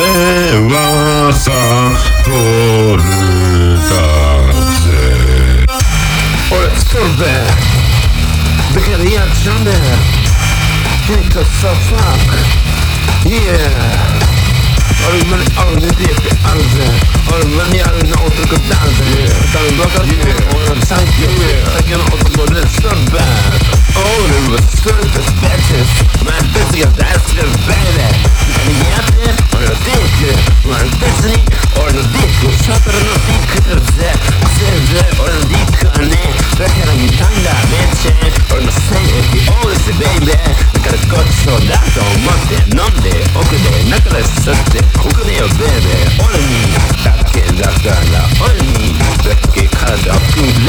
Leváza Polutace Olet Sturbe Bekele Yat Shander Kito Sofak Yeah. Olet Mani Olet Nidi Epe Arze Olet Mani Olet Na Otruko Danze Tami Blokar Yeah. Olet Sanki Yeah. Olet Sturbe Olet Sturbe Olet Sturbe Olet Sturbe Olet Sturbe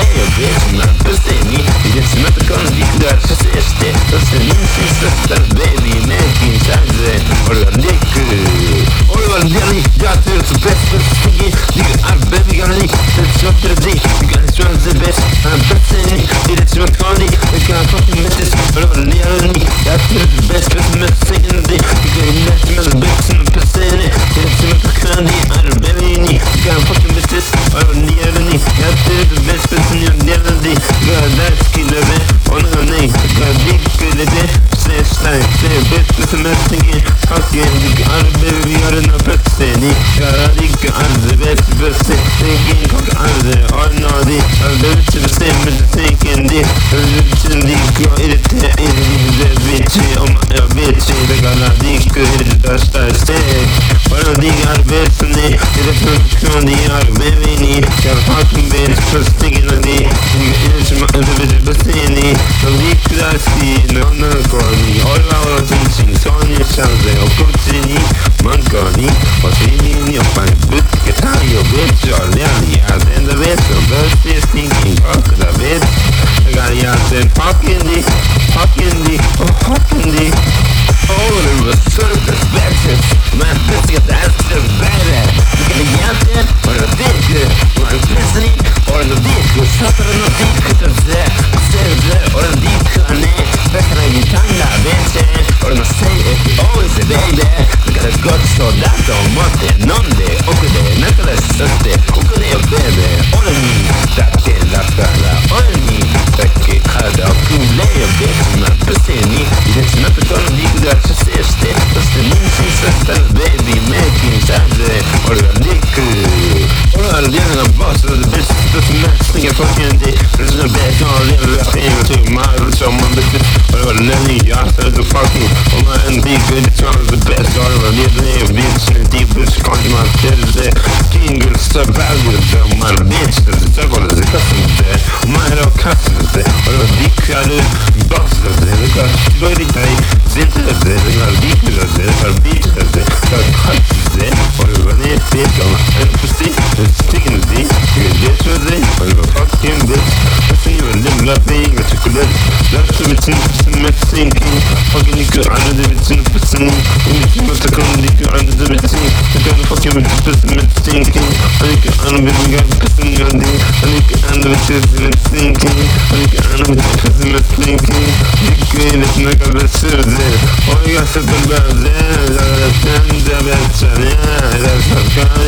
Neye veriyorlar da seni Yetmetikon dikler sesli Seninsiz sesler beni ne kimsen de Oralar dikir Oralar deli yatır Tutestir sigi singing again I'll be your numbers seni. Kararı gözü ve tıbırsı Singing kokardı oynadı Öldürçüm seni singindi Öldürçüm dik o irite İzgide biçi olmaya biçi Ve karadik gülü taşlar sek Bana diyar besini Direk öptüm diyar bevini Gel hakim beni fıstık inadi Çünkü ilişim öldürçüm seni. Öldürçüm seni Onu koydu でお口にマンカーにお尻におっぱい Ich lach in het maar het zou maar best Lenny, ja, de fucking Oma en die weet het wel de best Al wat je leeft, dit is een diep Dus kan je maar verder zijn King is de value, zo maar Dit is de dubbel, is de kassen zijn Maar ook kassen zijn Al wat die kade, bassen zijn Ik had story bij zitten zijn Ik had dieper zijn, ik had bieter zijn Ik had kassen zijn Al wat je weet, ik had precies Het stikken zijn بتنفسن متسينكين أغنيك عدد بتنفسن ونكي ما تكون ليك عدد بتسين كان فكي بتنفسن متسينكين عليك أنا بمقال بتسن غادي عليك أنا بتنفسن متسينكين عليك أنا بتنفسن متسينكين ليك لتنك بتسير زين ويا سبب زين لا تنزل بتسنين لا تنزل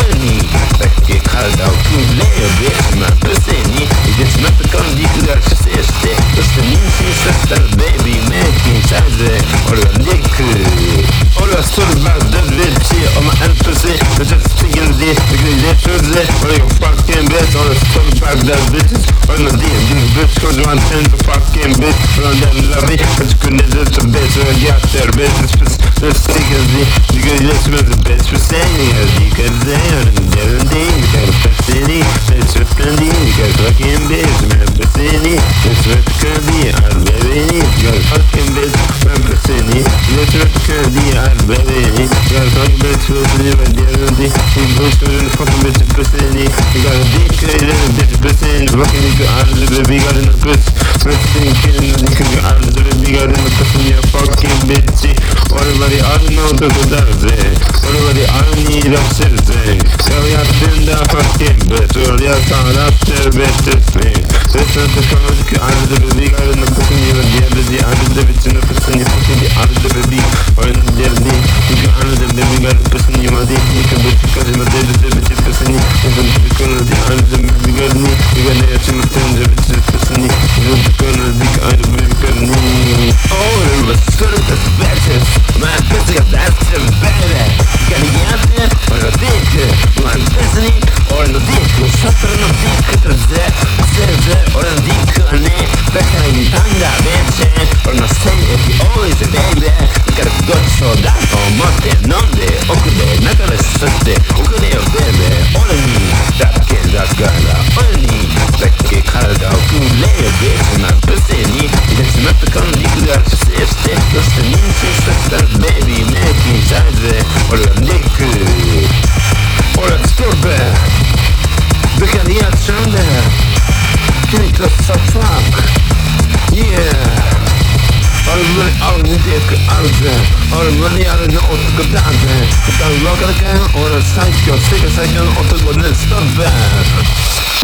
Ogni attacchi kalda kuleyo resme För seni i ditt möte kan likväl seste Första ninsin sätter baby making kärre Ola leku Ola sorba dödvirti om en pussy Försök stigande begrijer trodde Ola jag fucking bitch Ola sorba dödvirtis Ola din din bitch Cause you want to fucking bitch. Ola den lavi Att kunde du ta bitch. Ola hjärter bitch because, because you're supposed the best for standing us Because down and down and down Because for city, bitch for standing Because fucking bitch, man for city Bitch for candy, I'm living it You. got Because fucking bitch, man for city Bitch for candy, I'm living it Because fucking bitch for city, but the other day You bitch for the fucking bitch for city Because dick, I didn't bitch for city Fucking nigga, I'm living because I'm a bitch for city arno da kudarze Orvari arni rapsirze Jag yattında fucking bet Oraya sanatçı bettirse Sesna tıkanır ki ardı ve bigarın preseni Ve diğerinde ardı ve çını preseni Fucking ardı ve bi Oyun diğerinde Çünkü ardı ve bigarın preseni Yumadi Yıkı bitchy kazıma dedi de bitchy preseni Yıkı 待って飲んで奥で中で吸って奥で。har värderade och godare Utan rakade kan och sank och steg och säkert och tog och lyssnade